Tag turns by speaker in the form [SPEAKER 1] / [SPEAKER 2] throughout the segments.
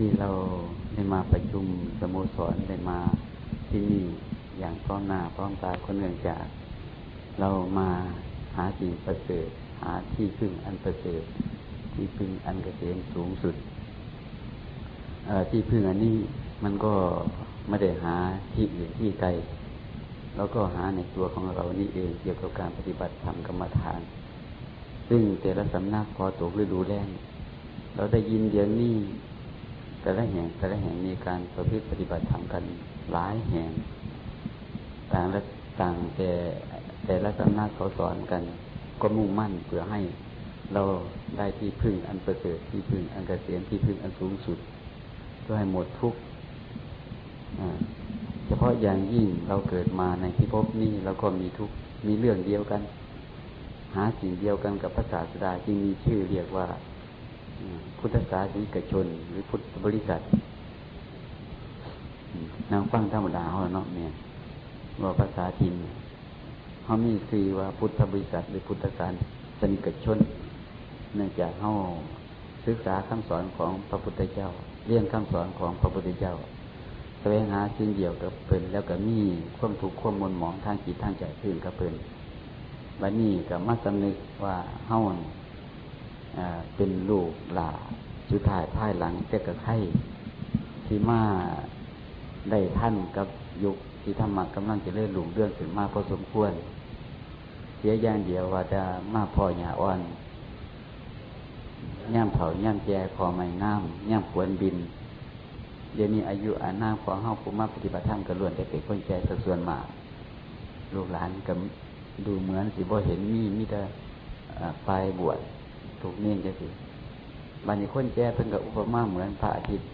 [SPEAKER 1] ที่เราได้มาประชุมสโมสรได้มาที่นี่อย่างพร้อมหน้าพร้อมตาคนเนื่องจาก เรามาหาสิ่งประเสริฐหาที่พึ่งอันประเสริฐที่พึ่งอันเกษมสูงสุดที่พึ่งอันนี้มันก็ไม่ได้หาที่อื่นที่ไกลแล้วก็หาในตัวของเรานี่เองเกี่ยวกับการปฏิบัติธรรมกรรมฐาน ซึ่งแต่ละสำนักพอตกฤดูแล้งเราได้ยินเดี๋ยวนี้ แต่ละแห่งแต่ละแห่งมีการประพฤติปฏิบัติธรรมกันหลายแห่ง ต่างละต่างแต่แต่ละสำนักเขาสอนกัน ก็มุ่งมั่นเพื่อให้เราได้ที่พึ่งอันประเสริฐที่พึ่งอันเกษียณที่พึ่งอันสูงสุดเพื่อให้หมดทุกข์เฉพาะอย่างยิ่งเราเกิดมาในที่พบนี้เราก็มีทุกมีเรื่องเดียวกัน หาสิ่งเดียวกันกับพระศาสดาที่มีชื่อเรียกว่า พุทธศาสนิกชน หรือพุทธบริษัทนางฟังธรรมดาเขาเนาะเนี่ยว่าภาษาทินเขามีคือว่าพุทธบริษัท หรือพุทธศาสนิกชน เนื่องจากเขาศึกษาคำสอนของพระพุทธเจ้า เรียนคำสอนของพระพุทธเจ้าแสวงหาสิ่งเดียวกับเพิ่นแล้วก็มีความถูกความมนหมองทางจิตทางใจขึ้นกับเพิ่นวันนี้ก็มาสำนึกว่าเฮาเเป็นลูกหลาสุดท้ายภายหลังเจ้ากับไข่ที่มาได้ท่านกับยุคที่ธรรมะกำลังจะเลื่อนหลุมเรื่องถึงมากพอสมควร เสียอย่างเดียวว่าจะมาพอหยาอ่อนย่ำเผาย่ำแก่คอไม่งามย่ำขวนบิน เดี๋ยวนี้อายุอานาของเฮาผู้มาปฏิบัติธรรมกระล้วนแต่เป็นคนแก่สัส่วนมาก ลูกหลานก็ดูเหมือนสิบ่เห็นมีมีแต่ไฟบวช ถูกเนียนจะสิบางคนแก่เพิ่งกับอุปมาเหมือนพระอาทิตย์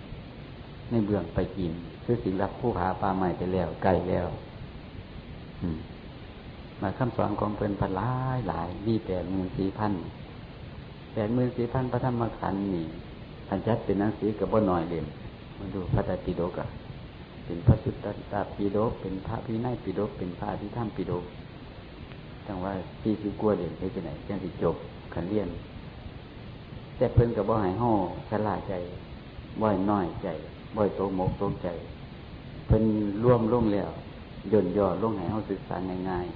[SPEAKER 1] ในเบื้องไปกินคือสิ่งรับผู้หาปลาใหม่ไปแล้วไกลแล้วมาคำสอนของเพิ่นพันหลายหลายมีแปดหมื่นสี่พันแปดหมื่นสี่พันพระธรรมขันธ์นี่อันจัดเป็นหนังสือกับบ่หน่อยเล่มมาดูพระตรปิฎกะเป็นพระสุตตะปิฎกเป็นพระพินัยปิฎกเป็นพระที่ท่ามปิฎกจังว่าที่สิกลัวเด่นไปที่ไหนจังสิจบขันเรียน แต่เพิ่นกับบ่หายห่อฉลาดใจบ่อยน้อยใจบ่อยโตหมกโตใจ เพิ่นร่วมลงแล้วย่นย่อลงให้เฮาศึกษาง่าย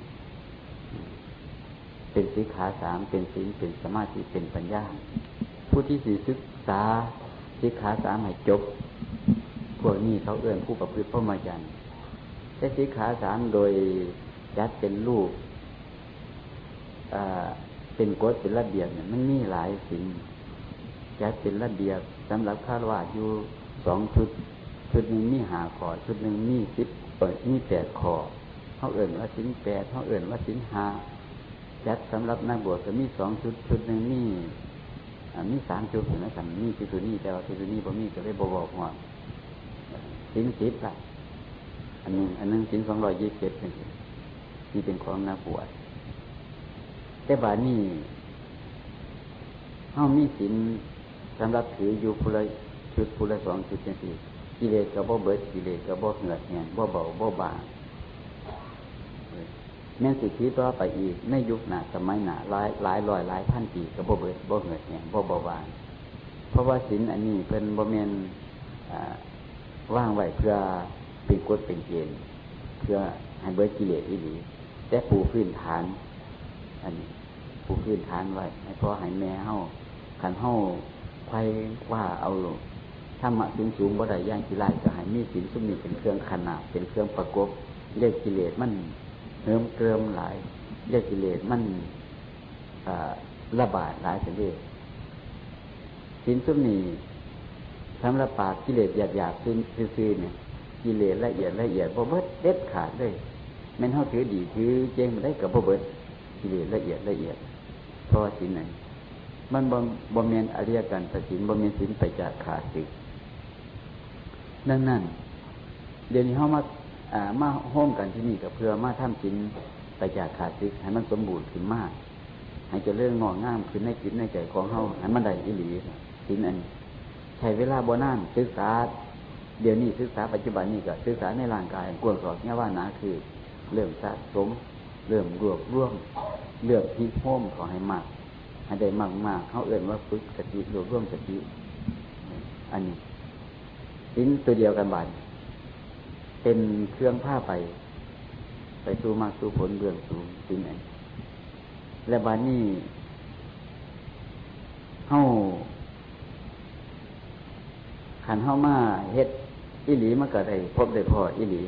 [SPEAKER 1] ๆเป็นสีขาสามเป็นศีลเป็นสมาธิเป็นปัญญา ผู้ที่สีศึกษาสีขาสามให้จบพวกนี้เขาเอื้อนผู้ประพฤติพรหมจรรย์แต่สีขาสามโดยยัดเป็นรูปเป็นกฎเป็นระเบียบเนี่ยมันมีหลายสิ่ง ยัดเป็นระเบียบสำหรับคาดว่าอยู่สองชุด ชุดหนึ่งมีหาขอชุดหนึ่งมีสิบเปิดมีแปดขอเขาเอื่นว่าสินแปดเขาเอื่นว่าสินหายัดสำหรับนักบวชก็มีสองชุดชุดหนึ่งมีมีสามชุดเห็นไหมสันมีชุดนี้แต่ว่าชุดนี้ผมมีก็เลยบอกว่าสินสิบละอันนึงอันนึงสินสองร้อยยี่สิบเจ็ดนี่เป็นความน่าปวดแต่บานี่เฮามีสิน สำหรับถืออยู่พุละชุดพุละสองชุดจังสี่กิเลสกับบ่เบิดกิเลสกับบ่เหงื่อแห้งบ่เบาบ่บางแม่นสิทีต่อไปอีกในยุคหนาสมัยหนาหลายหลายร้อยหลายพันปีกับบ่เบิดบ่เหงื่อแห้งบ่เบาบางเพราะว่าสินอันนี้เป็นบ่เมนว่างไว้เพื่อเป็นกฎเป็นเกณฑ์เพื่อให้เบิดกิเลสอีหลีแต่ปูพื้นฐาน อันนี้ปูพื้นฐานไว้ให้พ่อให้แม่เฮาขันเฮา ไฟว่าเอาถ้ามาสูงสูงบ่ได้ย่างกิเลก็ให้มีสินสุมีเป็นเครื่องขนาดเป็นเครื่องประกบเรียกกิเลสมันเหิมเกลิมหลายเรียกกิเลสมันระบาดหลายสิเลสินสุมีสำหรับปากกิเลสหยาบหยาบซื่อเนี่ยกิเลสละเอียดละเอียดบ่เบิดเด็ดขาดเลยแม่นเท่าถือดีถือเจงมาได้กับบ่เบิดกิเลสละเอียดละเอียดเพราะสินไหน มันบ่บ่เมียนอริยกันตัดสินบ่เมียนสินไปจากขาดสิดังนั้น เดี๋ยวนี้เขามาอ่ามาห้องกันที่นี่กับเพื่อมาทำสินไปจากขาดสิให้มันสมบูรณ์ขึ้นมาก ให้จะเรื่องงอกงามขึ้นในจิตในใจของเขาให้มันได้อิหลีสินอันใช้เวลาบ่นานศึกษา เดี๋ยวนี้ศึกษาปัจจุบันนี้ก็ศึกษาในร่างกายกวดสอบเนี่ยว่านาคือ เรื่องสะสม เรื่องรวบรวมเรื่องพิโฮมขอให้มาก ให้ได้มากมากเขาเอื่นว่าฝึกสติรวบรวมสติอันนี้สินตัวเดียวกันบานเป็นเครื่องผ้าไป ไปสู่มากสู่ผลเบื้องสูงสินไหนและบานนี้เฮาขันเฮามาเฮ็ดอิหลีมาก็ได้พบได้พออิหลี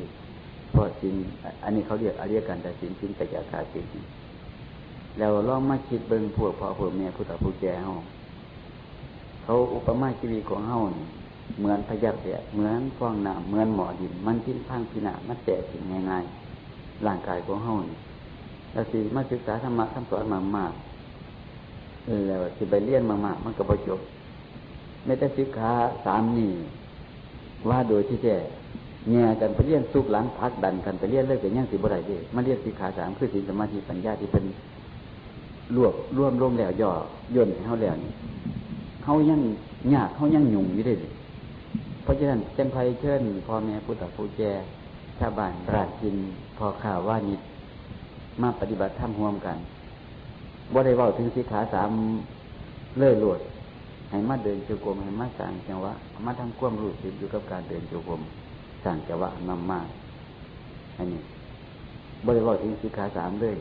[SPEAKER 1] พอสินอันนี้เขาเรียกอริยกันแต่สินสินแต่ยาคาสิน แล้วลองมาคิดเบิ่งพวกพ่อพวกแม่ผู้ตาผู้แก่เฮาเขาอุปมาชีวิตของเฮานี่เหมือนพยักเดียเหมือนฟองน้ำเหมือนหมอดิน มันทิ้งพังพินามันแตกสิ่งง่ายๆร่างกายของเฮานี่แล้วสิมาศึกษาธรรมะคำสอนมามากแล้วสิไปเรียนมามากมันก็ประจบไม่แต่ศึกษาสามนี่ว่าโดยที่แท้แง่กันไปเรียนสุกหลังพักดันกันไปเรียนเลิกแต่ยังสิบ่ได้เด้มาเรียนสิขาสามคือสิสมาธิปัญญาที่เป็น รวบรวมรวมแล้วย่อย่นให้เขาแล้วนี่เขายังยากเขายังหยุ่งอยู่ได้เลยเพราะฉะนั้นจังไพเชิญพ่อแม่พุทธผู้แจชาวบ้านราชินพอข่าวว่านิดมาปฏิบัติธรรมร่วมกันบ่ได้ว่าถึงสิขาสามเลื่อยหลวดให้มาเดินโจกรมให้มาสั่งจังวะมาทำควมรู้สึกอยู่กับการเดินโจกรมสั่งจังวะนำมาอันนี้บ่ได้ว่าถึงสิขาสามเลย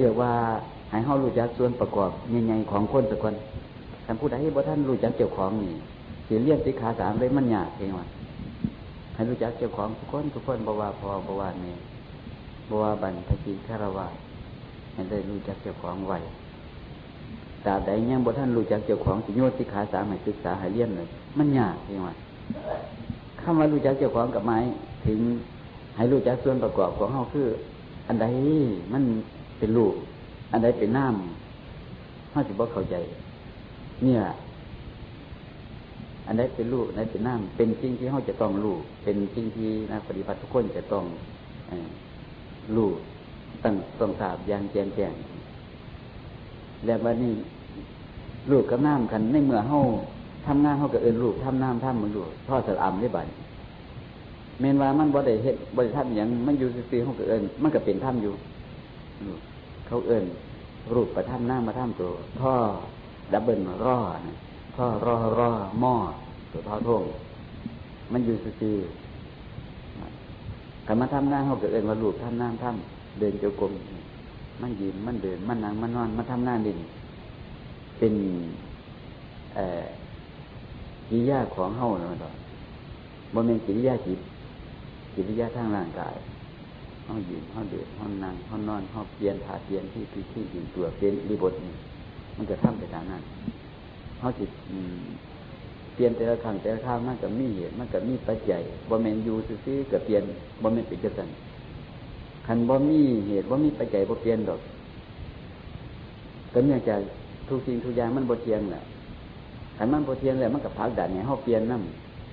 [SPEAKER 1] เรียกว่าให้เขารู้จักส่วนประกอบใหญ่ๆของคนสักคนท่านผู้ใดบ่ท่านรู้จักเจ้าของนี่สีเรียนสิขาสามเลยมันยากเองว่าให้รู้จักเจ้าของทุกคนทุกคนบว่าพอบว่าเมบวาบันทกีคารวะให้ได้รู้จักเจ้าของไวตราบใดยังบ่ท่านรู้จักเจ้าของสิโยสิขาสามให้ศึกษาให้เรียนเลยมันยากเองว่าคำว่ารู้จักเจ้าของกับไม้ถึงให้รู้จักส่วนประกอบของเขาคือ อันใดมัน เป็นรูปอันใดเป็นน้ำเขาสิบอกเข้าใจ เนี่ยอันใดเป็นรูปอันใดเป็นน้ำเป็นสิ่งที่เขาจะต้องรู้เป็นสิ่งที่นักปฏิบัติทุกคนจะต้องรู้ตั้งต้องทราบอย่างแจ้งแจ้งแล้ววันนี้รูปกับน้ำกันในเมื่อเขาทำงานเขากับเอินรูปทำน้ำทำมันรูปทอดสลัมได้บัดเมนว่ามันบ่ได้เฮ็ดบ่ได้ทำอย่างมันอยู่ซื่อเขากับเอินมันก็เป็นถ้ำอยู่ เขาเอินรูปประทับหน้ามาท่ำตัวท่อดับเบิลร่อท่อรอรอหม้อตัวท่อท่งมันอยู่ซื่อกันมาทำหน้าเขาเกิดเอินว่ารูปทำหน้าทำเดินเจ้ากรมมันยืนมันเดิน มันนั่งมันนอนมันทำหน้าดิน เป็นกิริยาของเฮาเนาะต่อบ่เป็นกิริยาจิตกิริยาทางร่างกาย ห้องยืนห้องเดินห้องนั่งห้องนอนห้องเปลี่ยนถาเปลี่ยนที่ที่ที่ยืนตัวเป็นรีบทนี่มันจะทำไปทางนั้นห้องจิตเปลี่ยนแต่ละครั้งแต่ละครั้งมันก็มีเหตุมันก็มีปัจจัยบ่แมนอยู่ซื้อกับเปลี่ยนบ่แมนเป็นจังซั่นคันบ่มีเหตุบ่มีปัจจัยบ่เปลี่ยนดอกก็เนื่องจากทุกสิ่งทุกอย่างมันบ่เที่ยงแหละคันมันบ่เที่ยงแล้วมันก็พักดันให้เฮาเปลี่ยนน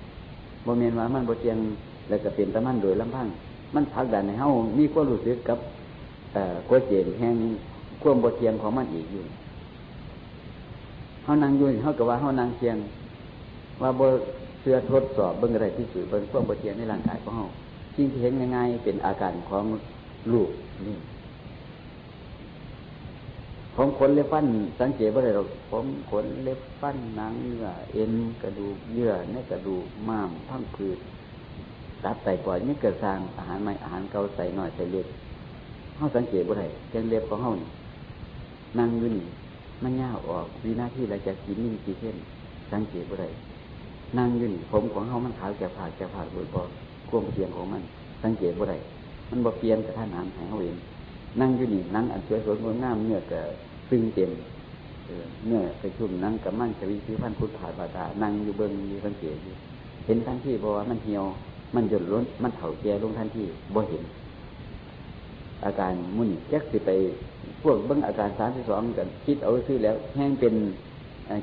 [SPEAKER 1] ำบ่แม่นว่ามันบ่เที่ยงแล้วก็เปลี่ยนแต่มันโดยลำพัง มันพักดันในเฮามีความรู้สึกกับกัวเจนแห่งความบทเทียงของมันอีกอยู่เฮานั่งอยู่เฮากับว่าเฮานั่งเทียง ว่าบเสื้อทดสอบเบิ่งอะไรที่สุดเบิ่งความบทเทียงในร่างกายของเฮาสิ่งที่เห็นง่ายๆเป็นอาการของลูกนี่ผมขนเล็บฟันสังเกตว่าอะไรเราผมขนเล็บฟันหนังเนื้อเอ็นกระดูกเยื่อในกระดูกม้ามพังผืด ตัดใส่ก่อนนี่เกิดสร้างอาหารใหม่อาหารเก่าใส่หน่อยใส่เล็กเข้าสังเกตว่าไรเชียงเล็บของเขานี่นั่งยู่นี่มันย่าออกวินาทีเราจะกินนิ่งกี่เส้นสังเกตว่าไรนั่งยู่นี่ผมของเขามันขาวจะผ่าจะผ่าโดยพอควงเพียงของมัน สังเกตว่าไรมันบ่เปลี่ยนกับท่านน้ำหายเขาเองนั่งยู่นี่นั่งอันสวยสวยงดงามเนื้อกับซึ่งเต็มเนื้อไปชุ่มนั่งกับมั่นจะวิธีพันพุทธผาบาตานั่งอยู่เบิ้งมีสังเกตเห็นทั้งที่บอกว่ามันเหี่ยว มันหยุดล้นมันเถ่าแก่ลงทันทีบ่เห็น อาการมุ่นแยกสิไป พวกเบิ้งอาการสามสิบสองกันคิดเอาซื้อแล้วแห้งเป็น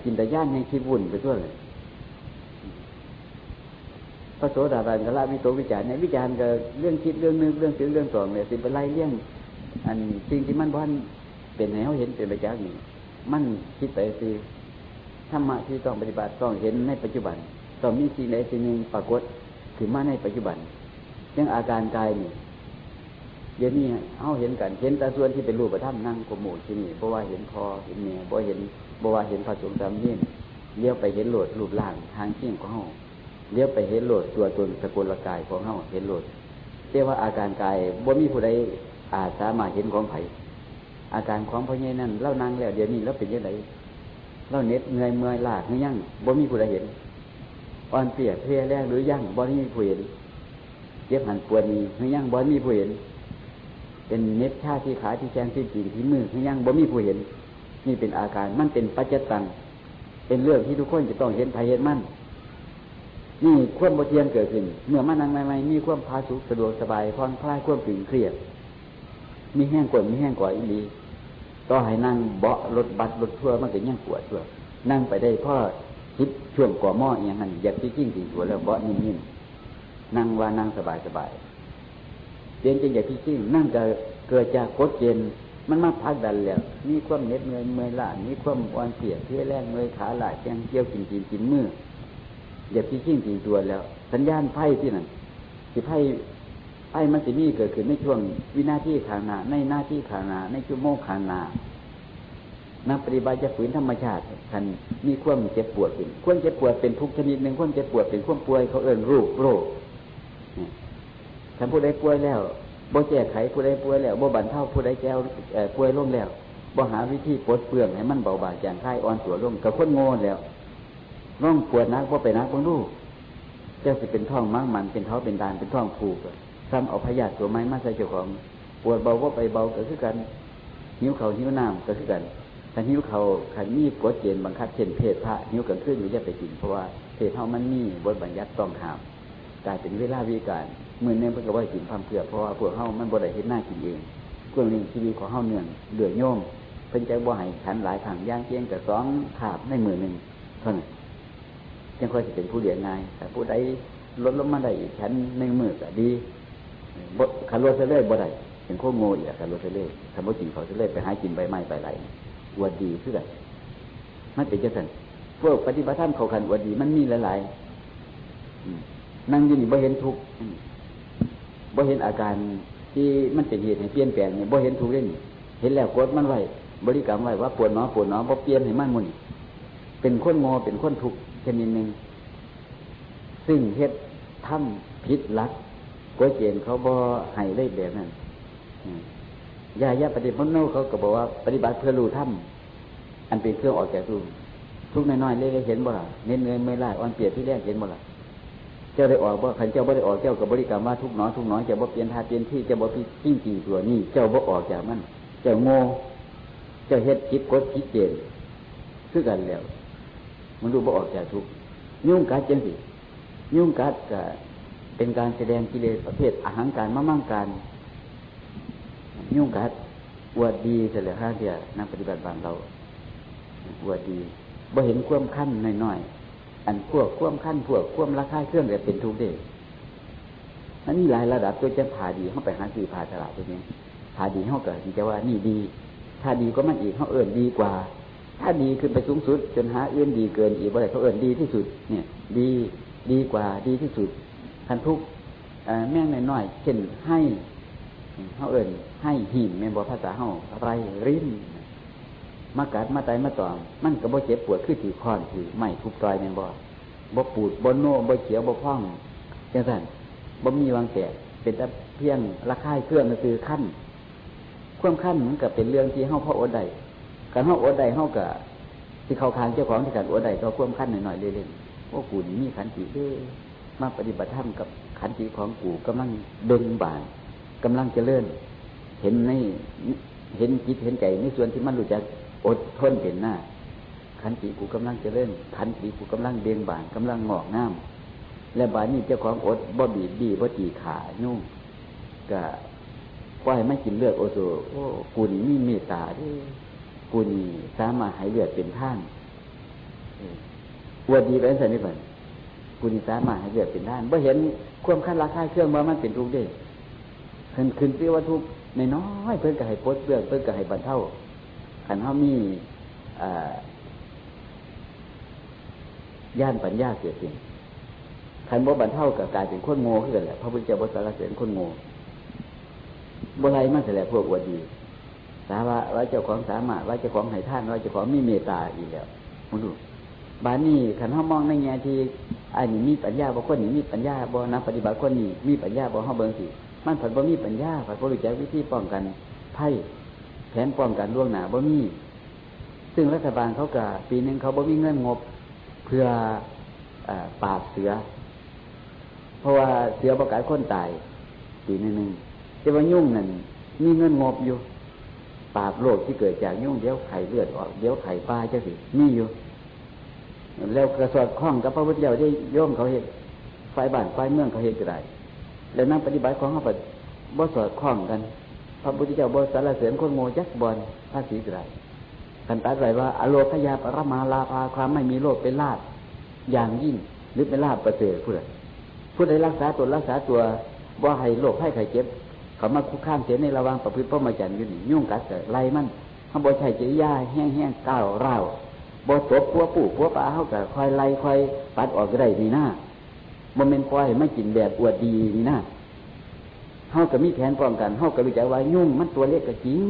[SPEAKER 1] กินแต่ย่านแห้งคิดวุ่นไปทั่วเลยพระโสดาบันก็ละวิโตวิจารณ์ในวิจารณ์ก็เรื่องคิดเรื่องนึงเรื่องถึงเรื่องสองเนี่ยสิไปไล่เรื่องอันสิ่งที่มันบ้านเป็นให้เขาเห็นเป็นประจักษ์นี่มันคิดไปคือธรรมะที่ต้องปฏิบัติต้องเห็นในปัจจุบันต้องมีสิ่งใดสิ่งหนึ่งปรากฏ ถึงมาในปัจจุบัน ยังอาการกายนี่เดี๋ยวนี้เอาเห็นกัน เห็นต่ส่วนที่เป็นรูปธรรมนั่งกมูที่นี่เพราะว่าเห็นคอเห็นเมียเพราะเห็นเพราะว่าเห็นพระสงฆ์สามยิ่เลี้ยวไปเห็นโหลดรูปร่างทางเที่ยงของเขาเลี้ยวไปเห็นโหลดตัวตนสกุลกายของเฮาเห็นโหลดเรียกว่าอาการกายบ่มีผู้ใดอาสามารถเห็นของไผอาการของพ่อใหญ่นั่นเล่านั่งแล้วเดี๋ยวนี้แล้วเป็นยังไงเล่าเน็ดเงยเมื่อยลากหรือยังบ่มีผู้ใดเห็น อ่อนเปียกเพลียแรงหรือยั่งบ่มีผู้เห็นเย็บหันปวดนี้หรือยั่งบ่มีผู้เห็น เป็นเน็บชาที่ขาที่แขนที่จีนที่มือหรือยั่งบ่มีผู้เห็น นี่เป็นอาการมันเป็นปัจจตังเป็นเรื่องที่ทุกคนจะต้องเห็นภายเห็นมั่นนี่ควบโมเทียนเกิดขึ้น เมื่อมานั่งใหม่ๆมีควบพาสุขสะดวกสบายผ่อนคลายควบตึงเครียด มีแห้งกว่ามีแห้งกว่าอีกดีต่อให้นั่งเบาะรถบัสรถทัวร์มันก็ยังปวดตัวนั่งไปได้พ่อ คิดช่วงก่อหม้ออย่างนั้นอยากที่จิ้งสีตัวแล้วเบาะนิ่มๆนั่งว่านั่งสบายสบายเรียนจริงอยากที่จิ้งนั่งจะเกิดจากกดเจนมันมาพักดันแล้วมีความเหน็ดเงยเมื่อยล้ามีความอ่อนเปียเที่ยแรงเมื่อยขาหลายแขงเกี่ยวกินกินกินมืออย่าพี่ขิ้งจริงตัวแล้ว สัญญาณไพ่ที่นั่นที่ไพ่ไพ่มันจะมีเกิดขึ้นในช่วงวินาทีขางนาในหน้าที่ขางนาในชั่วโมงขางนา นักปฏิบัติจะฝืนธรรมชาติทันมีความเจ็บปวดเป็นความเจ็บปวดเป็นทุกชนิดหนึ่งความเจ็บปวดเป็นความป่วยเขาเอิ่นรูปโรคท่านผู้ใดป่วยแล้วบ่แก้ไขผู้ใดป่วยแล้วบ่บันเท่าผู้ใดแก้วป่วยลงแล้วบ่หาวิธีปลดเปลื้องให้มันเบาบางจางคลายอ่อนตัวลงกับคนโง่แล้วน้องปวดนักว่าไปนักบางลูกเจ้าสิเป็นท้องมั่งมันเป็นเท้าเป็นดานเป็นท้องผูกซ้ำเอาพยาธิตัวไม้มาใส่เจ้าของ ปวดเบาว่าไปเบาก็คือกันหิ้วเขาหิ้วน้ำก็คือกัน ถ้าหิวเขาขันมีกฎเกณฑ์บังคับเช่นเพศพระหิวกันขึ้นอยู่จะไปกิน เพราะว่าเพศเท่ามันมีบทบัญญัติต้องห้ามกลายเป็นเวลาวิการมือเนี่ยเพื่อว่ากินความเพื่อเพราะว่าพวกเฮามันบ่ได้เห็นหน้ากินเองเครื่องลิงชีวิตของเฮาเนื่องเดือดโยมเพิ่นใจบ่ให้ขันหลายถังย่างเกียงกับสองขาบในมือหนึ่งเท่านั้นยังค่อยจะเป็นผู้เลี้ยงง่ายแต่ผู้ใดลดลงมาได้อีกชั้นในมือก็ดีขันรถเสลยบ่ได้เป็นโคโง่อีกขันรถเสลยทำว่ากินเขาเสลยไปหากินใบไม้ใบไหล อวดดีเพื่อมันเป็นจังสันพวกปฏิบัติธรรมเขาขันอวดดี มันมีหลายๆนั่งยืนบ่เห็นทุกบ่เห็นอาการที่มันเป็นเหตุให้เปลี่ยนแปลงเนี่ยบ่เห็นทุกเล่นเห็นแล้วกดมันไว้บริกรรมไว้ว่าปวดหนอปวดหนอบ่เปลี่ยนให้มันมุนเป็นคนงอเป็นคนทุกข์ชนิดหนึ่งซึ่งเฮ็ดทำผิดลักก๋วยเจนเขาบ่ให้ได้แบบนั้น ยายาปฏิบัติโนเขาก็บอกว่าปฏิบัติเพื่อรู้ถ้ำอันเป็นเครื่องออกจากรูทุกน้อยๆเล็กๆเห็นบ่ล่ะเน้นเงินไม่ไล่อ่อนเปียกที่แรกเห็นบ่ล่ะเจ้าได้ออกบ่ขันเจ้าบ่ได้ออกเจ้ากับบริกรรมว่าทุกน้อยทุกน้อยเจ้าบ่เปลี่ยนท่าเปลี่ยนที่เจ้าบ่พิจิงจริงตัวนี้เจ้าบ่ออกจากมันเจ้าโง่เจ้าเฮ็ดคิดกดคิดเจนคือกันแล้ว มันรู้บ่ออกจากทุกยุ่งกัดจังสิยุ่งกัดก็เป็นการแสดงกิเลสประเภทอาหารการมั่งการ ยุ่งกัดอวดดีเสร็จแล้วห้าเดียนักปฏิบัติบางเราอวดดีบ่เห็นควมขั้นน้อยๆอันพวกควมขั้นพวกควมราคาเครื่องแต่เป็นทุกเด็กนั่นนี่หลายระดับตัวจะผ่าดีเข้าไปหาสื่อผ่าตลาดตัวนี้ผ่าดีเข้าเกิดจะว่านี่ดี ถ้าดีก็มันอีกเขาเอิ่นดีกว่า ถ้าดีขึ้นไปสูงสุด จนหาเอื้อนดีเกินอีกบ่ได้เขาเอื้อนดีที่สุด เนี่ย ดีดีกว่าดีที่สุดคันทุกแม่งน้อยๆเช่นให้ เขาเอื้อนให้หิมแม่นบอภาษาเขาไรริมมากัดมาไตมาตอม มันก็บ่เจ็บปวดคือถือค้อนถือไม่ทุบต่อยแม่นบ่บ่ปูดบ่โน่บ่เขียวบ่พ่องจังสั่นบ่มีวางแตกเป็นแต่เพียงราคายเครื่องก็คือขั้นความขั้นมันก็เป็นเรื่องที่เขาพออดได้การเขาอดใดเขากะที่เขาคานเจ้าของที่การอดใดก็ควมขั้นหน่อยๆเล่นๆว่ากูนี่มีขันติเด้มาปฏิบัติธรรมกับขันติของกูกำลังเดินบาน กำลังจะเลื่อนเห็นในเห็นจิตเห็นใจในส่วนที่มันรู้จักอดทนเป็นหน้า ขันติกูกำลังจะเลื่อนขันติกูกำลังเบียงบานกำลังงอกงาม และบานนี้เจ้าของอดบ่บีบีบ่ตีขานุ่งก็ว่าให้ไม่กินเลือดโอโซโอ้กูนี่มีเมตตาด้วยกูนี่สามารถหายเลือดเป็นท่านอวดดีไปสันนิบาตกูนี่สามารถหายเลือดเป็นท่านเมื่อเห็นความขั้นราคาเครื่องว่ามันเป็นทุกข์ได้ ขึ้นขึ้นซีว่าทุกในน้อยเพื่อนก็ให้พดเบื่อเพื่อนก็ให้บรรเทาขันเขามีย่านปัญญาเกิดขึ้นขันบ่บรรเทากับกลายเป็นคนโง่ขึ้นแหละพระพุทธเจ้าบรสารเสริญคนโง่บ่ไรมาแต่แหละพวกอวดดีสาว่าว่าเจ้าของสามารถว่าเจ้าของให้ท่านว่าเจ้าของมีเมตตาอีกแล้วมึงดูบานนี้ขันห้ามองในแง่ที่อันนี้มีปัญญาบ่คนนี้มีปัญญาบ่นักปฏิบัติคนนี้มีปัญญาบ่เฮาเบิ่งสิ มันผันบ่มีปัญญาผันบ่รู้จักวิธีป้องกันไพ่แผนป้องกันล่วงหน้าบ่มีซึ่งรัฐบาลเขาก็ปีหนึ่งเขาบ่มีเงินงบ เพื่อปราบเสือ เพราะว่าเสือประกาศคนตายปีหนึ่งแต่ว่ายุ่งนั่นมีเงินงบอยู่ปราบโรคที่เกิดจากยุ่งเดี๋ยวไข่เลือดออกเดี๋ยวไข่ปลาจะสิมีอยู่ แล้วกระสอดคล้องกับพระพุทธเจ้าได้ย่อมเขาเห็นไฟบ้านไฟเมืองเขาเห็นก็ได้ แล้วนั่งปฏิบัติของเขาบ่สอดคล้องกัน พระพุทธเจ้าบ่สารเสริญคนโง่ยักบอลภาษีก็ได้กันตัดไว้ว่า อโลกยาปรมาลาภาความไม่มีโลกเป็นลาภอย่างยิ่ง หรือเป็นลาภประเสริฐผู้ใดผู้ใดรักษาตนรักษาตัวบ่ให้โรคให้ไข้เจ็บ เขามาคุกข้ามเสียในระวังประพฤติพ่อมาจันอยู่นี่ยุ่งกัดเกิดไล่มันเขาบ่ใช่จิริยาแห้งแห้งก้าวร้าวบ่ตบพัวปู่พัวป่าเขากับคอยไล่คอยปัดออกก็ได้นี่หน้า บ่เป็นปล่อยไม่กินแบบอวดดีนี่น้าเขากับมีแผนป้องกันเขากับรู้จักว่ายุ่งมันตัวเล็กก็จริง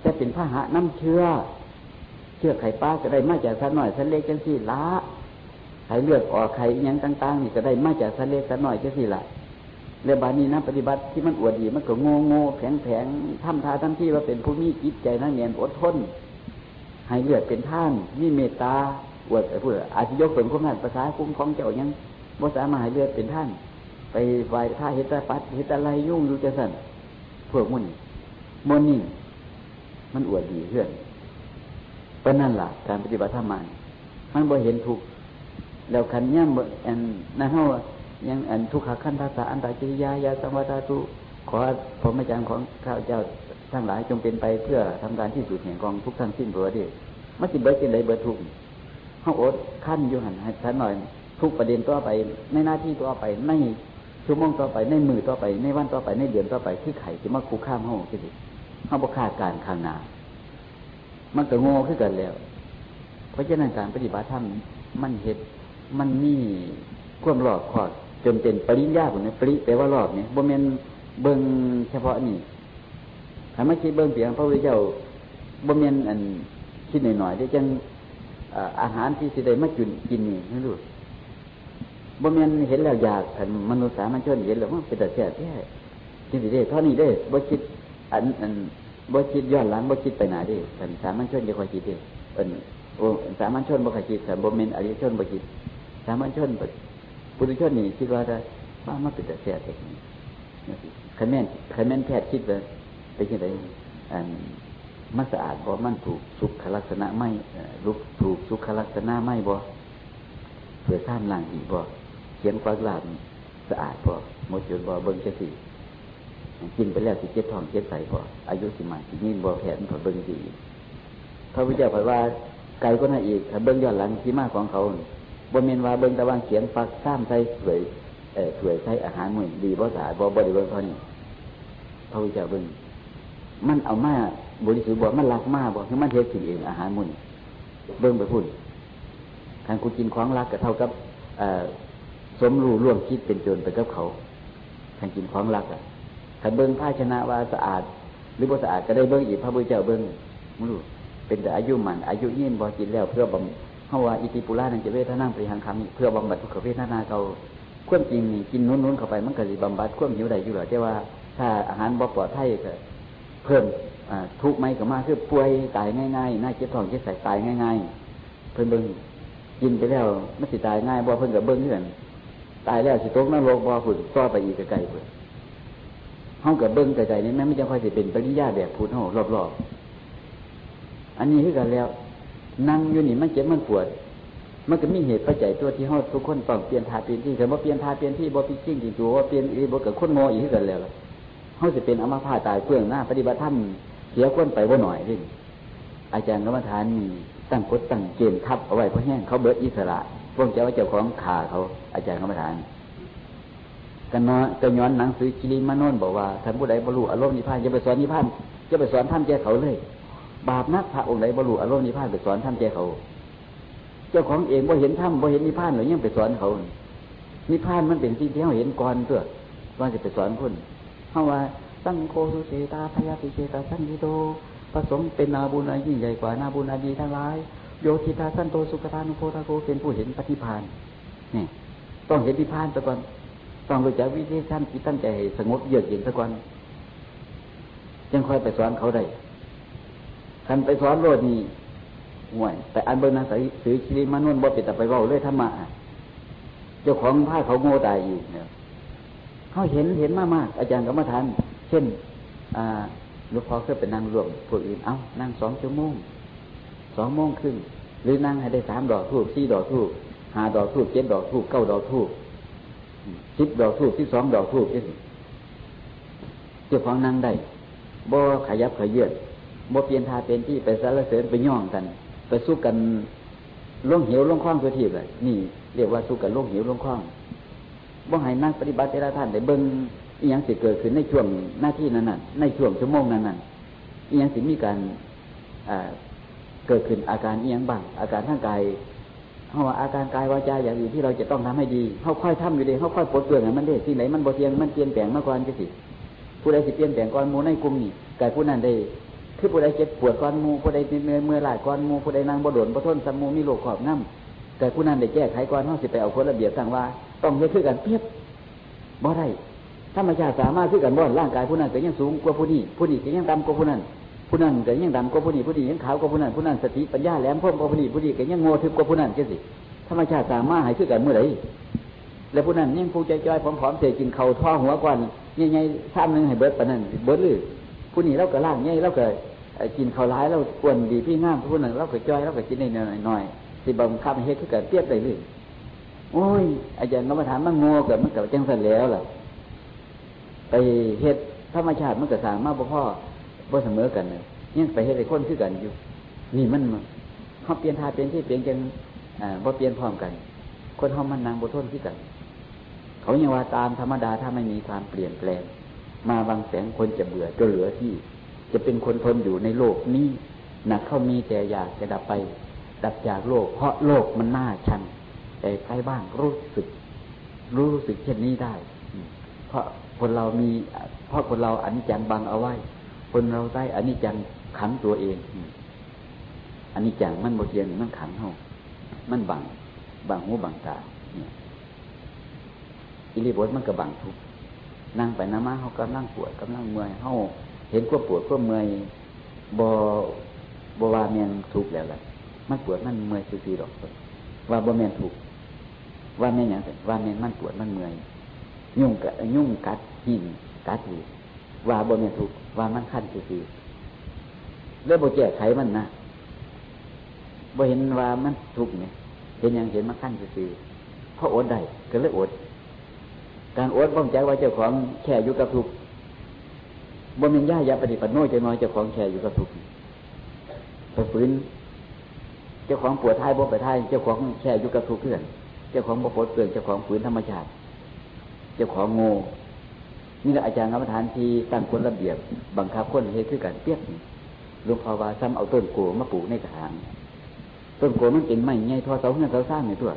[SPEAKER 1] แต่เป็นพระหะน้ำเชื่อเชื่อไข่ป้าก็ได้มาจากสันหน่อยสันเล็กจังสี่ละไข่เลือดออกไข่ยังต่างๆนี่ก็ได้มาจากสันเล็กสันหน่อยจังสี่ละเรื่องบานี้นะปฏิบัติที่มันอวดดีมันก็โง่โง่แข็งแข็งทำทาทั้งที่ว่าเป็นผู้มีจิตใจนั่งเนียนอดทนให้เลือดเป็นท่านมีเมตตาอวดเพื่ออาชียกเป็นคนนั้นภาษาคุ้มของเจ้ายัง บ่สามารถเลือดเป็นท่าน ไปไหวท่าเฮตาปัดเฮตอะไรยุ่งอยู่จะสั่นพวกมุ่นมนี่มันอวดดีเพื่อนเพราะนั่นแหละการปฏิบัติธรรมมันบ่เห็นถูกแล้วขันย่ำอันนั่นเท่ายังอันทุกขขั้นภาษาอันตรกิยายาสัมวัตตุขอพรหมจารย์ของข้าเจ้าทั้งหลายจงเป็นไปเพื่อทำการที่สุดแห่งกองทุกทั้งสิ้นเบอร์ดีมัจิเบิร์กินไรเบอร์ทุกห้องอ๊ตขั้นอยู่หันให้ฉันหน่อย ทุกประเด็นต่อไป ในหน้าที่ต่อไป ในชั่วโมงต่อไป ในมือต่อไป ในวันต่อไป ในเดือนต่อไป ที่ไข่จะมาคุกข้ามห้องที่ดิห้องบกขาการข้างหน้ามันก็โง่ขึ้นกันแล้ว เพราะฉะนั้นการปฏิบัติธรรมมันเหตุมันมีความหลอกขอดจนเป็นปริญญาผมเนี่ยปริแปลว่ารอบเนี่ยบ่เมนเบิ้งเฉพาะนี่ถ้าไม่คิดเบิ้งเสียงพระพุทธเจ้าบ่เมนอันคิดหน่อยๆได้จังอาหารที่สิได้มาจุนกินนี่ไม่รู้ บ่เมนเห็นแล้วอยากขันมนุษย์สามัญชนเห็นแล้วว่าเป็นแต่แท้แท้จริงสิได้เท่านี้ได้บ่คิด อันอันบ่คิดย้อนหลังบ่คิดไปไหนได้ขันสามัญชนจะคอยคิดได้เป็นโอ้สามัญชนบ่คอยคิดขันบ่เมนอริยชนบ่คิด สามัญชนปุถุชนนี่คิดว่าได้บ้ามาเป็นแต่แท้เองคะแนนคะแนนแพทย์คิดว่าเป็นยังไงอันมันสะอาดบ่มันถูกสุขลักษณะไม่ลุกถูกสุขลักษณะไม่บ่เผื่อท่านล่างอีกบ่ ขียนความลาบสะอาดบ่หมดจดบ่เบิ้งจะสิกินไปแล้วสิเจ็บท้องเจ็บใส่บ่อายุสิมาสิยินบ่แผนผลเบิ้งสิพระพุทธเจ้าบอกว่าไก่ก็น่าอีกถ้าเบิ้งย้อนหลังที่มาของเขาบนเมนว่าเบิ้งตะวันเขียนฟักซ้ำใส่สวยเออสวยใส่อาหารมือดีบ่สายบ่บ่ได้เบิ้งเท่านี้พระพุทธเจ้าเบิ้งมันเอามาบริสุทธิ์บ่มันรักมาบ่คือมันเทกินเองอาหารมือเบิ้งไปพูดการกูกินของรักก็เท่ากับ สมรู้ร่วมคิดเป็นโจรไปกับเขาการกินของรักอะถ้าเบิ้งภาชนะว่าสะอาด หรือบ่สะอาดก็ได้เบิ้งอีกพระพุทธเจ้าเบิ้งไม่รู้เป็นแต่อายุมันอายุยืนบ่กินแล้วเพื่อบำเพราะว่าอิติปุระนันจะเวทนาปริหังคำเพื่อบำบัดทุกขเวทนาเขาควบจริงนี่กินนู้นๆเข้าไปมันก็จะบำบัดควบหิวได้อยู่หรอแต่ว่าถ้าอาหารบ่ปลอดภัยก็เพิ่มทุกไหมก็มากคือป่วยตายง่ายๆน่าเจ็บท้องเจ็บใส่ตายง่าย ๆ เพิ่นเบิ้งกินไปแล้วมันสิตายง่ายบ่เพิ่นกับเบิ้งเหือน ตายแล้วสิตกนรกบ่ฝุ่นต่อไปอีกไกลๆเพิ่นห้องกับเบิ้งไกลๆนี่แม้ไม่จะค่อยสิเป็นปริญญาแบบพูดห้องรอบๆ อันนี้คือกันแล้ว นั่งอยู่นี่มันเจ็บมันปวด มันก็มีเหตุปัจจัยตัวที่เฮาทุกคนต้องเปลี่ยนทาเปลี่ยนที่แต่ว่าเปลี่ยนทาเปลี่ยนที่บ่พิจิงจริงตัวว่าเปลี่ยนอีบ่เกิดคนโมอีกกันแล้วเฮาจะเป็นอมาพาตายเปลืองหน้า ปฏิบัติธรรมเสียคนไปบ่าหน่อยดิอาจารย์กรรมฐานมีตั้งกฎตั้งเกณฑ์ทับเอาไว้เพราะแห้งเขาเบิดอิสระ พวกเจ้าเจ้าของขาเขา อาจารย์กรรมฐานกันนอยกันย้อนหนังสือกิริมานนบอกว่าท่านผู้ใดบรรลุอารมณ์นิพพานจะไปสอนนิพพานจะไปสอนท่านแก่เขาเลย บาปนักพระองค์ไหนบรรลุอารมณ์นิพพานไปสอนท่านแกเขา เจ้าของเองบ่เห็นถ้ำบ่เห็นนิพพานหรือยังไปสอนเขา นิพพานมันเป็นสิ่งที่เขาเห็นก่อนเพื่อว่าจะไปสอนคนเพราะว่าตั้งโคสุเสตาพยาติเจตาสันติโตผสมเป็นนาบุญอายิ่งใหญ่กว่านาบุญอาดีทั้งหลาย โยคิตาสันโตสุขทานุโพธาโกเป็นผู้เห็นปฏิพานนี่ต้องเห็นที่พานตะก่อนต้องรู้จักวิธีท่านที่ตั้งใจสงบเยือกเย็นตะก่อนยังค่อยไปสอนเขาได้คันไปสอนโลดนี่ห่วยแต่อันเบอร์นาสสือชีริมานุ่นบ่ปิดแต่ไปว่าเลยธรรมะเจ้าของผ้าเขาโง่ตายอีกเนี่ยเขาเห็นเห็นมากมากอาจารย์กรรมฐานเช่นอ่าหลวงพ่อเคยไปนั่งรวมพวกอื่นเอานั่งสองชั่วโมง สองโมงครึ่งหรือนั่งให้ได้สามดอกทูบสี่ดอกทูบห้าดอกทูบเจ็ดดอกทูบเก้าดอกทูบสิบดอกทูบสิบสองดอกทูบเเจ้าของนั่งได้บ่ขยับขยื่นบ่เปลี่ยนทาเป็นที่ไปสารเสริญไปย่องกัน ไปสู้กันล่งเหวล่งคล้องตัวทีเลยนี่เรียกว่าสู้กันล่งเหวล่งคล้องบ่ให้นั่งปฏิบัติแต่ละท่านได้เบิ้งอีหยังสิเกิดขึ้นในช่วงหน้าที่นั้นน่ะในช่วงชั่วโมงนั้นน่ะอีหยังสิมีการ เกิดขึ้นอาการเอียงบ้างอาการทางกายเขาว่าอาการกายวาจาอย่างอื่นที่เราจะต้องทำให้ดีเขาค่อยทำอยู่ดีเขาค่อยปลดเปลื้องมันได้ที่ไหนมันบ่เทียงมันเปลี่ยนแปลงมาก่อนก็สิผู้ใดสิเปลี่ยนแปลงก่อนมูในกลุ่มนี่กายผู้นั้นได้คือผู้ใดเจ็บปวดก่อนมูผู้ใดเมื่อเมื่อหลายก่อนมูผู้ใดนั่งบ่โดนบ่ทนสมูมีโรคขอบน้ำกายผู้นั้นได้แก้ไขก่อนเขาสิไปเอาคนระเบียบสั่งว่า ต้องเฮ็ดคือกันเพียบบ่ได้ธรรมชาติสามารถคือกันบ่ร่างกายผู้นั้นก็ยังสูงกว่าผู้นี้ผู้นี้ก็ยังต่ำกว่าผู้นั้น ผู้นั้นก็ยังดำกว่าผู้นี้ผู้นี้ยังขาวกว่าผู้นั้นผู้นั้นสติปัญญาแหลมพร้อมกว่าผู้นี้ผู้นี้ก็ยังโง่ทึบกว่าผู้นั้นก็สิธรรมชาติสามารถให้คือกันเมื่อไหร่แล้วผู้นั้นยังผู้ใจจ้อยผอมๆเสียกินเข่าท่อหัวก่อนใหญ่ๆซ้ำหนึ่งให้เบิดปนั้นเบิดเลยผู้นี้เราก็ล่างใหญ่เราก็กินเข่าร้ายเราควรดีพี่งามผู้นั้นเราก็จ้อยเราก็กินได้หน่อยหน่อยสิบังคับให้เฮ็ดคือกันเทียบได้เลยโอ้ยอาจารย์เรามาถามมันโง่เกับมันเกับจังสันแล้วล่ะไปเฮ็ดธรรมชาติมันก็สามารถพ่อ บ่เสมอกันเลยยังไปเฮ็ดไอ้คนคือกันอยู่ นี่มันเขาเปลี่ยนทาเปลี่ยนที่เปลี่ยนจังอ่าบ่เปลี่ยนพร้อมกัน คนเขามันนางบ่ทนคือกัน เขายังว่าตามธรรมดาถ้าไม่มีความเปลี่ยนแปลง มาบางแสงคนจะเบื่อจะเหลือที่ จะเป็นคนทนอยู่ในโลกนี้หนักเข้ามีแต่อยากจะดับไป ดับจากโลก เพราะโลกมันน่าชังแต่ใครบ้างรู้สึก รู้สึกเช่นนี้ได้ เพราะคนเรามี เพราะคนเราอนิจจังบังเอาไว้ คนเราได้อนิจจังขังตัวเองอันนี้จังมันบทเรียนมันขังเฮามันบังบังหูบังตาเนี่ยอิริบทมันก็บังทุกนั่งไปน้ำมาเขากำลังปวดกำลังเมื่อยเฮาเห็นก็ปวดก็เมื่อยบอบว่าเมียนทุกแล้วแหละมันปวดมันเมื่อยซื่อๆดอกว่าบ่เมียนทุกว่าเมียนอย่างไรว่าเมียนมันปวดมันเมื่อยยุ่งกับยุ่งกัดหินกัดอยู่ ว่าบ่เมียนทุกว่ามันขั้นซื่อแล้วโบแก้ไขมันนะโบเห็นว่ามันทุกเนี่ยเห็นยังเห็นมันขั้นซื่อเพราะอดได้ก็เลยอด การอดบ้องใจว่าเจ้าของแค่อยู่กับทุกข์บ่มีย่ายาปฏิปัติโนจะน้อยเจ้าของแค่อยู่กับทุกไปฝืนเจ้าของปวดท้ายบ่ไปท้ายเจ้าของแค่อยู่กับทุกเพื่อน เจ้าของบ่ปวดเปลืองเจ้าของฝืนธรรมชาติ เจ้าของโง่ นี่แหละอาจารย์กรรมฐานที่ตั้งคนระเบียบ บังคับคนเฮ็ดคือกันเปียกหลวงพ่อว่าซ้ำเอาต้นโกมาปลูกในกระถางต้นโกมันเป็นไม้ไงทอเสาเงินเสาสร้างในตัว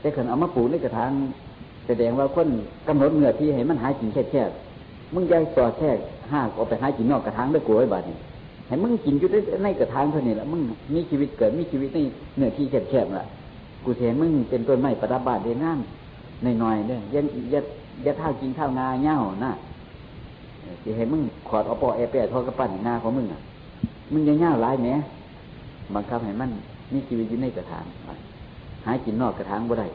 [SPEAKER 1] แต่ขันเอามาปลูกในกระถางแสดงว่าคนกำหนดเงื่อที่ให้มันหายกินแค่แค่มึงย้ายต่อแค่ห้าเอาไปหายกินนอกกระถางด้วยกลัวไอ้บาดนี่ให้มึงกินอยู่ในกระถางเท่านี้แหละมึงมีชีวิตเกิดมีชีวิตในเนื้อที่แคบๆล่ะกูเห็นมึงเป็นต้นไม้ประดับบ้านเรียงงานในหน่อยเนี่ยยันยั ดยัดท่ากินข้าวงาเง่านะจะให้มึงขอดเอาปอแอเปะทอดกระปั้นงาของมึงอะ มึงยังย่าหลายแหมบังคับให้มันมีชีวิตอยู่ในกระถางหายกินนอกกระถางบ่ได้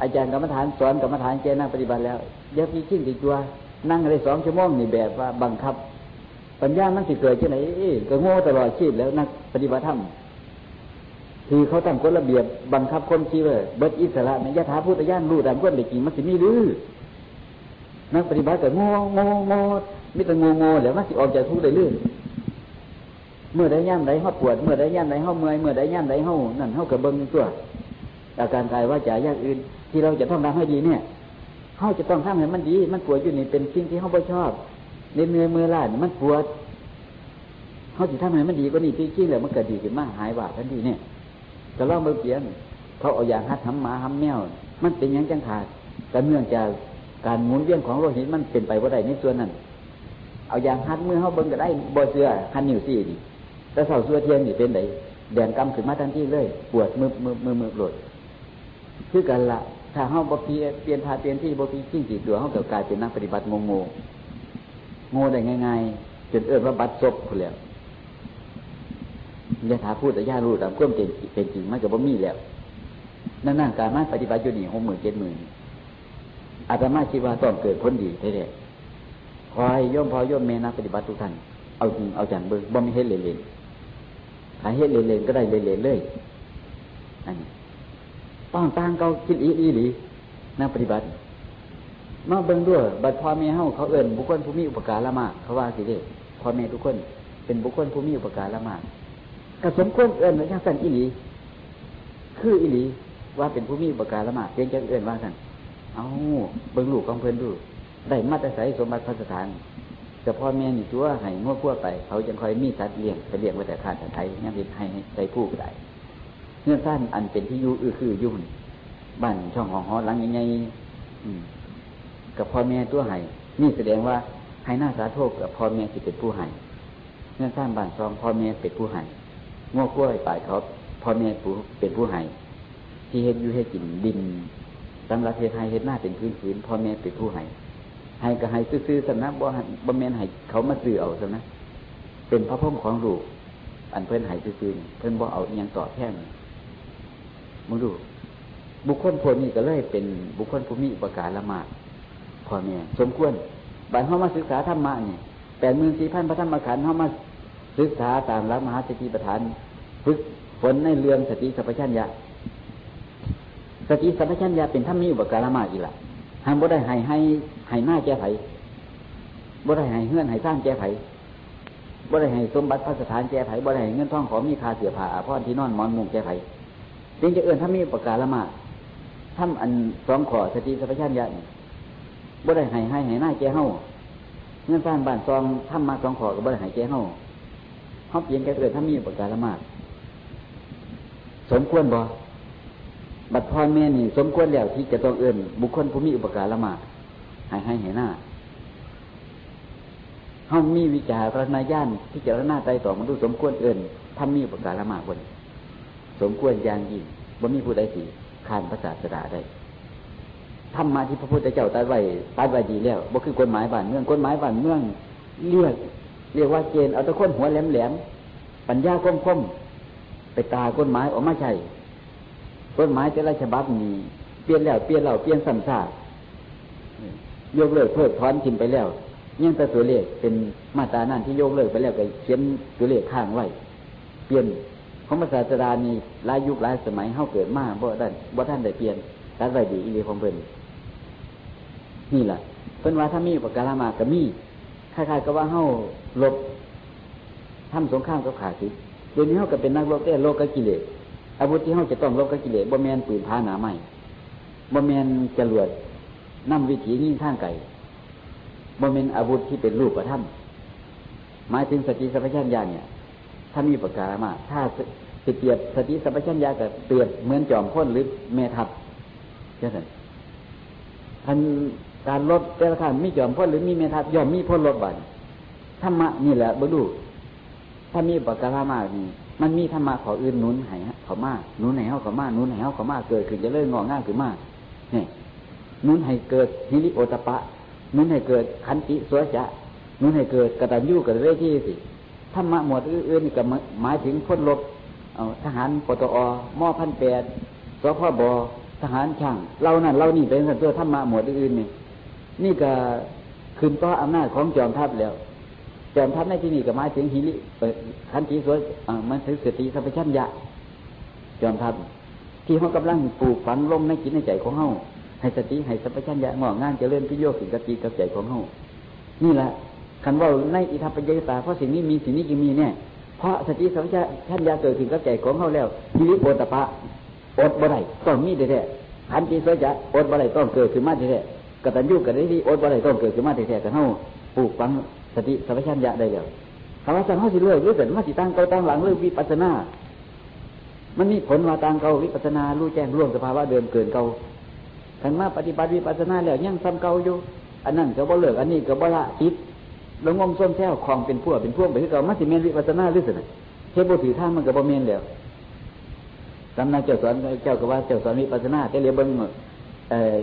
[SPEAKER 1] อาจารย์กรรมฐานสอนกรรมฐานเจนั่งปฏิบัติแล้วยับยี่ชิ้นติดตัว นั่งอะไรสองชั่วโมงนี่แบบว่าบังคับ ปัญญามันสิเกิดที่ไหนก็โง่ตลอดชีพแล้วนักปฏิบัติธรรม คือเขาตั้งกฎระเบียบบังคับคนชีวเบิดอิสระในยะถาพุทธญาณรู้ตามก้นเด็กจริงมันสิมีหรือนักปฏิบัติก็โง่โง่โง่มิตรโง่โง่แล้วมันสิออกจากทุกข์ได้เรื่อยเมื่อได้ย่ำได้เขาปวด เมื่อได้ย่ำได้เขาเมื่อยเมื่อได้ย่ำได้เขานั่นเขากระเบิ้งตัวอาการกายว่าจ่ายากอื่น ที่เราจะต้องทำให้ดีเนี่ยเขาจะต้องทำให้มันดี มันปวดอยู่นี่เป็นสิ่งที่เขาไม่ชอบในเมื่อเมื่อล่านี่มันปวดเขาจะทำให้มันดีก็นี่ที่ขี้เลยมันเกิดดีขึ้นมาหายว่าทันทีเนี่ย ก็ล่องมาเปลี่ยนเขาเอาอย่างฮัดทำหมาทำแมวมันเป็นย่างจังขาดแต่เนื่องจากการหมุนเวียนของโลหิตมันเป็นไปว่าใดในส่วนนั้น เอาอย่างฮัดมือเขาเบิ้งก็ได้บ่เสือฮันนิ้วซี่ดีแต่เสาเสื้อเทียนนี่เป็นไหนแดงกำขึ้นมาทันทีเลย ปวดมือมือมือมือปวดคือกันละถ้าเฮาบ่เปลี่ยนเปลี่ยนทาเปลี่ยนที่บ่เปลี่ยนจริงจิตตัวเฮาเก็กลายเป็นนักปฏิบัติงงงโง่ได้ง่ายๆจนเอื้อว่าบัดซบพุ่นแล้ว ยถาพูดแต่ย่ารู้ตามความเป็นเป็นจริงมันก็บ่มีแล้วนั่นนั่งการมาปฏิบัติอยู่นี่หกหมื่นเจ็ดหมื่นอาตมาคิดว่าต้องเกิดผลดีแท้ๆคอยย่อมพอย่อมเมนักปฏิบัติทุกท่านเอาจริงเอาจังเบิ่งบ่มีเฮ็ดเล่นๆถ้าเฮ็ดเล่นๆก็ได้เล่นๆเลยอันนี้ต้องต่างเขาคิดอีอีหลีนักปฏิบัติ มาเบิ่งด้วยบัดพ่อแม่เฮาเขาเอิ่นบุคคลผู้มีอุปการละมากเขาว่าสิเด้พ่อแม่ทุกคน เป็นบุคคลผู้มีอุปการละมาก ก็สมควรเอิ่นไว้จังสั่นอีหลี คืออีหลี ว่าเป็นผู้มีอุปการละมาเพียงจังเอิ่นว่าสั่นเอาเบิ่งลูกของเพิ่นดู ได้มาตรใสสมบัติพระสถานแต่พ่อแม่นี่ตัวให้งวดพัวไป เขาจังคอยมีสัตว์เลี้ยงไปเลี้ยงไว้แต่ขาดแต่ไทยยังเป็นให้ใส่ผู้ก็ได้เงื่อนสั้นอันเป็นที่ยู่อือคือยุ่นบ้านช่องของหอหลังยังไงกับพ่อแม่ตัวไห้นี่แสดงว่าให้หน้าสาโทษกับพ่อแม่ที่เป็นผู้ไห้เงื่อนสั้นบ้านซองพ่อแม่เป็นผู้ไห้ ง้อกล้วยป่ายเขาพ่อแม่ผู้เป็นผู้ไห้ที่เห็นอยู่ให้กินดินสำหรับเทศไทยเห็นหน้าเป็นพื้นพื้นพ่อแม่เป็นผู้ไห้ให้ก็ให้ซื้อๆสนะบ่บ่แม่นให้เขามาซื้อเอาสนะเป็นพระพุ่มของลูกอันเพื่อนหายซื้อเพื่อนบ่เอาอยังต่อแท่งมึงดู บุคคลพวกนี้ก็เลยเป็นบุคคลผู้มีอุปการละมากพ่อแม่สมควรบัดเข้ามาศึกษาธรรมะเนี่ยแปดหมื่นสี่พันพระธรรมขันธ์เข้ามา ศึกษาตามรักมหาสติปัฏฐาน ฝึกฝนในเรื่องสติสัพพัญญะสติสัพพัญญะเป็นธรรมมีอุปการะมากอีกละทางบ่ได้ให้ให้ให้หน้าแก้ไขบ่ได้ให้เงื่อนให้สร้างแก้ไขบ่ได้ให้สมบัติพระสถานแก้ไขบ่ได้ให้เงินทองของมีคาเสียผ้าอาภรณ์ที่นอนมอนมุงแก้ไขจึงจะเอื่นถ้ามีประกาศละมาทำอันสองขอสติสัพพัญญาบ่ได้ให้ให้ให้หน้าแก้เฮ้าเงินสร้างบ้านซองทำมาสองขอก็บ่ได้ให้แก้เฮ้า เฮาเปลี่ยนแก่เอื่นถ้ามีประกาศละมาสมควรบ่บัดพ่อแม่นี่ สมควรแล้วที่จะต้องเอื่นบุคคลผู้มีอุปการละมาให้ให้ให้หน้าเฮามีวิจารณญาณที่จะรณาใจต่อมันดูสมควรเอื่นทำมีอุปการละมาคนสมควรอย่างยิ่งบ่มีผู้ใดสิขานพระศาสดาได้ธรรมะที่พระพุทธเจ้าตรัสไว้ตรัสไว้ดีแล้วบ่คือกฎหมายบ้านเมืองกฎหมายบ้านเมืองเรียก เรียกว่าเกณฑ์เอาตะคนหัวแหลมแหลมปัญญาคมคมไปตากฎหมายออกมาใช่กฎหมายแต่ละฉบับมีเปลี่ยนแล้วเปลี่ยนแล้วเปลี่ยนซ้ำซากยกเลิกเพิกถอนทิมไปแล้วยังแต่ตัวเลขเป็นมาตรานั่นที่ยกเลิกไปแล้วก็เขียนตัวเลขข้างไว้เปลี่ยนของพระศาสดานีหลายยุคหลายสมัยเข้าเกิดมาบ่ได้บ่ท่านได้เปลี่ยนตัดไว้ดีอีเลของเพิ่นนี่แหละเพิ่นว่าถ้ามีปากกาลามาก็มี คล้ายๆกับว่าเข้าลบทำสงครามกับขาสิเดี๋ยวนี้เขาก็เป็นนักรบแต่โลกกับกิเลสอาวุธที่เขาจะต้องรบกับกิเลสบ่แมนปืนพาหนาใหม่บ่แมนจรวดนำวิถียิ่งท่างไก่บ่แมนอาวุธที่เป็นรูปประทับหมายถึงสติสัพพัญญาเนี่ย ถ้ามีประกาศมาถ้าเปรียบสติสัพพัญญากับเปรียบเหมือนจอมพ้นหรือเมทับเช่นนั้นทัน การลดแต่ละขั้นมีจอมพ้นหรือมีเมทับย่อมมีพ้นลดบันธรรมะนี่แหละบดูถ้ามีประกาศมานี่มันมีธรรมะขออื่นนุนให้เขามากนุนให้เขาเขามานุนให้เขาเขามาเกิดขึ้นจะเลื่อนงอง่ายขึ้นมาเนี่นุนให้เกิดนิริโอตปะ นุนให้เกิดขันติสวจะนุนให้เกิดกระตันยูกระเรที่สิธรรมะหมวดอื่นๆก็หมายถึงพ้นลบทหารปตอมอพันแปดสพบทหารช่างเรานั่นเรานี่เป็นสันตัวธรรมะหมวดอื่นๆนี่ นี่ก็คืนต่ออำนาจของจอมทัพแล้ว จอมทัพในที่นี่ก็หมายถึงฮิริขันติสวยมันถึงสติสัพพัญญะ จอมทัพที่เขากำลังปลูกฝังลมในจิตในใจของเขาให้สติให้สัพพัญญะงอกงานเจริญพิโยกิกติกับใจของเขานี่แหละคันว่าในอิทัปปัญญาตาเพราะสิ่งนี้มีสิ่งนี้จึงมีแน่เพราะสติสัมปชัญญะเกิดถึงกับใจของเขาแล้วฮิริโอตปะอดบ่ได้ต้องมีแท้ๆขันติสัจะอดบ่ได้ต้องเกิดขึ้นมาแท้ๆ กตัญญูกตัญญูอดบ่ได้ต้องเกิดขึ้นมาแท้ๆกันเฮาปลูกฝังสติสัมปชัญญะได้แล้วคำว่าสังเฮาสิเลือกหรือเกิดมาสิตั้งเก่าตั้งหลังเรื่องวิปัสนา มันมีผลว่าตั้งเก่าวิปัสนารู้แจ้งร่วมสภาวะเดิมเกินเก่าขันมาปฏิบัติวิปัสนาแล้วยังซ้ำเก่าอยู่ อันนั้นก็บ่เลิกอันนี้ก็บ่ละติดแล้วงมส้มแท้คลองเป็นพวกเป็นพวกไปที่เก่ามัสิเมนวิปัสนาหรือสินะเทบุถือท่ามันกับบ่เมนแล้วตำนานเจ้าสอนเจ้าก็ว่าเจ้าสอนวิปัสนาแต่เรียบเบิ้งเออ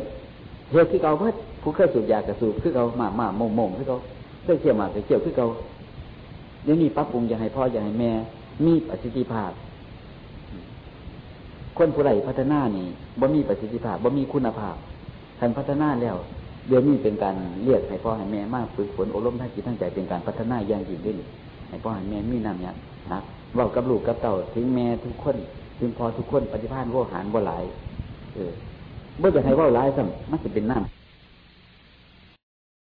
[SPEAKER 1] เฮ็ดคือเก่าเพิ่นผู้เคยสูบยากระสูบคือเก่ามามาโมงโมงคือเก่าเคยเกี่ยวมากเคยเกี่ยวคือเก่าเดี๋ยวนี้ปรับปรุงอย่าให้พ่ออย่าให้แม่ มีประสิทธิภาพ คนผู้ใดพัฒนานี่บ่มีประสิทธิภาพบ่มีคุณภาพการพัฒนาแล้ว เดี๋ยวนี้เป็นการเรียกให้พ่อให้แม่มากฝึกฝนอบรมทั้งจิตทั้งใจเป็นการพัฒนาอย่างยิ่งด้วยให้พ่อให้แม่มีน้ำยนะว้ากับลูกกับเต่าถึงแม่ทุกคนถึงพอทุกคนปฏิภาณโวหารบ่หลายเออ เมื่อจะให้ว่าร้ายซ้ำมันจะเป็นน้ำ